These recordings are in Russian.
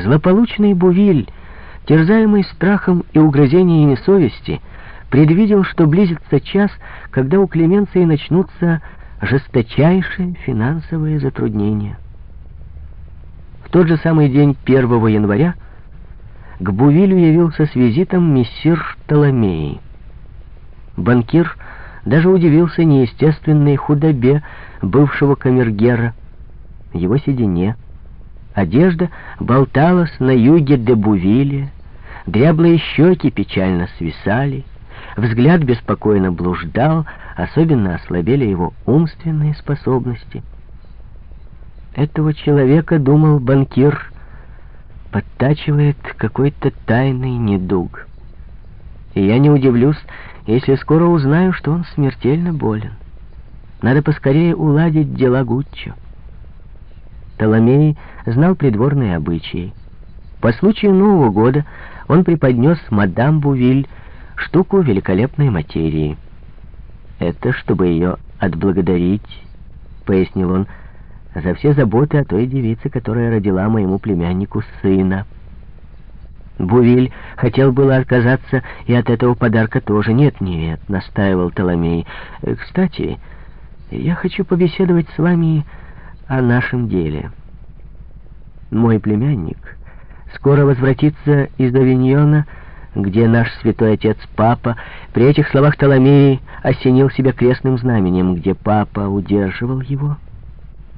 Злополучный Бувиль, терзаемый страхом и угрызениями совести, предвидел, что близится час, когда у Клеменции начнутся жесточайшие финансовые затруднения. В тот же самый день, 1 января, к Бувилю явился с визитом мессир Толомеи. Банкир даже удивился неестественной худобе бывшего камергера, его седине. Одежда болталась на юге де Бувиле, дряблые щеки печально свисали, взгляд беспокойно блуждал, особенно ослабели его умственные способности. Этого человека, думал банкир, подтачивает какой-то тайный недуг. И я не удивлюсь, если скоро узнаю, что он смертельно болен. Надо поскорее уладить дела Гуччо. Толомей знал придворные обычаи. По случаю Нового года он преподнес мадам Бувиль штуку великолепной материи. «Это чтобы ее отблагодарить», — пояснил он, — за все заботы о той девице, которая родила моему племяннику сына. Бувиль хотел было отказаться и от этого подарка тоже. «Нет, нет», — настаивал Толомей. «Э, «Кстати, я хочу побеседовать с вами о нашем деле. Мой племянник скоро возвратится из Авиньона, где наш святой отец Папа, при этих словах Толомей осенил себя крестным знаменем, где Папа удерживал его»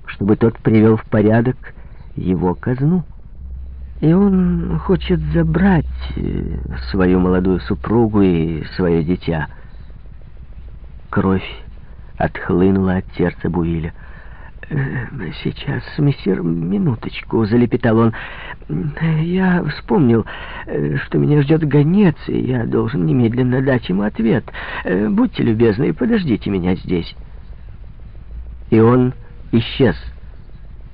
чтобы тот привел в порядок его казну. И он хочет забрать э, свою молодую супругу и свое дитя. Кровь отхлынула от сердца Буиля. «Э, «Сейчас, мессир, минуточку», — залепетал он. «Я вспомнил, э, что меня ждет гонец, и я должен немедленно дать ему ответ. Будьте любезны, подождите меня здесь». И он исчез,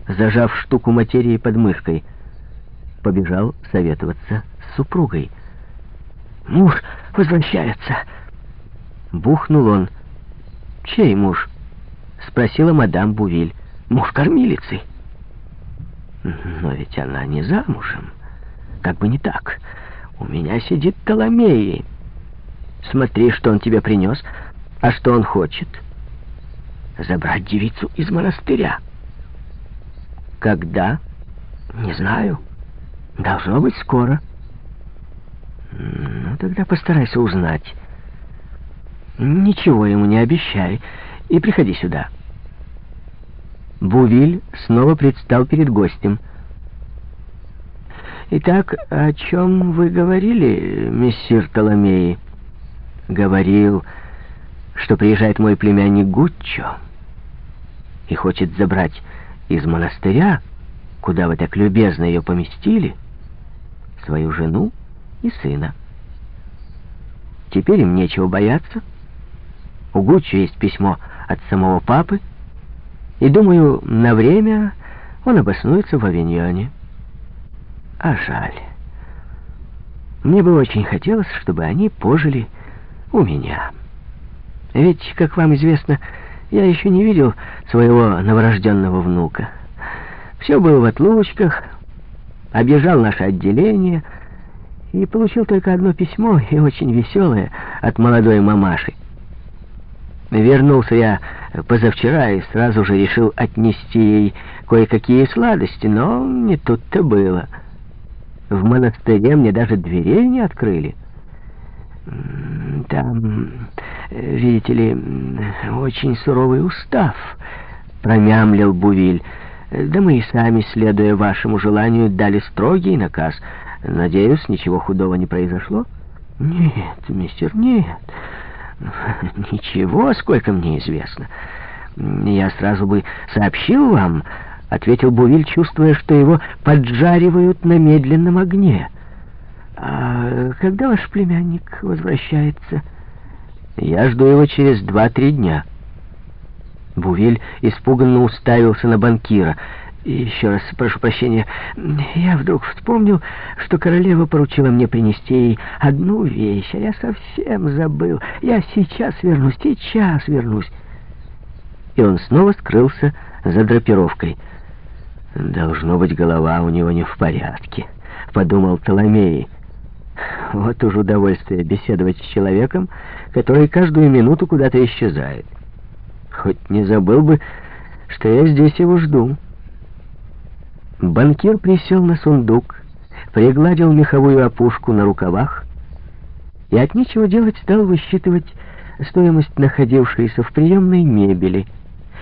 зажав штуку материи под мышкой. Побежал советоваться с супругой. «Муж возвращается!» Бухнул он. «Чей муж?» Спросила мадам Бувиль. «Муж кормилицы». «Но ведь она не замужем. Как бы не так. У меня сидит Толомеи. Смотри, что он тебе принес. А что он хочет?» забрать девицу из монастыря. Когда? Не знаю. Должно быть скоро. Ну, тогда постарайся узнать. Ничего ему не обещай и приходи сюда. Бувиль снова предстал перед гостем. «Итак, о чем вы говорили, мессир Толомеи?» «Говорил, что приезжает мой племянник Гуччо и хочет забрать из монастыря, куда вы так любезно ее поместили, свою жену и сына. Теперь им нечего бояться. У Гуччо есть письмо от самого папы, и, думаю, на время он обоснуется в Авиньоне. А жаль. Мне бы очень хотелось, чтобы они пожили у меня». Ведь, как вам известно, я еще не видел своего новорожденного внука. Все было в отлучках, объезжал наше отделение и получил только одно письмо, и очень веселое, от молодой мамаши. Вернулся я позавчера и сразу же решил отнести ей кое-какие сладости, но не тут-то было. В монастыре мне даже дверей не открыли. Там, видите ли, очень суровый устав, промямлил Бувиль. Да мы и сами, следуя вашему желанию, дали строгий наказ. Надеюсь, ничего худого не произошло? Нет, мистер, нет. Ничего, сколько мне известно. Я сразу бы сообщил вам, ответил Бувиль, чувствуя, что его поджаривают на медленном огне. «А когда ваш племянник возвращается?» «Я жду его через два-три дня». Бувель испуганно уставился на банкира. «Еще раз прошу прощения. Я вдруг вспомнил, что королева поручила мне принести ей одну вещь, а я совсем забыл. Я сейчас вернусь, сейчас вернусь». И он снова скрылся за драпировкой. «Должно быть, голова у него не в порядке», — подумал Толомей. «Вот уж удовольствие беседовать с человеком, который каждую минуту куда-то исчезает. Хоть не забыл бы, что я здесь его жду». Банкир присел на сундук, пригладил меховую опушку на рукавах и от нечего делать стал высчитывать стоимость находившейся в приемной мебели —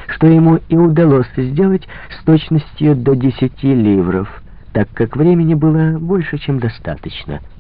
что ему и удалось сделать с точностью до десяти ливров, так как времени было больше, чем достаточно —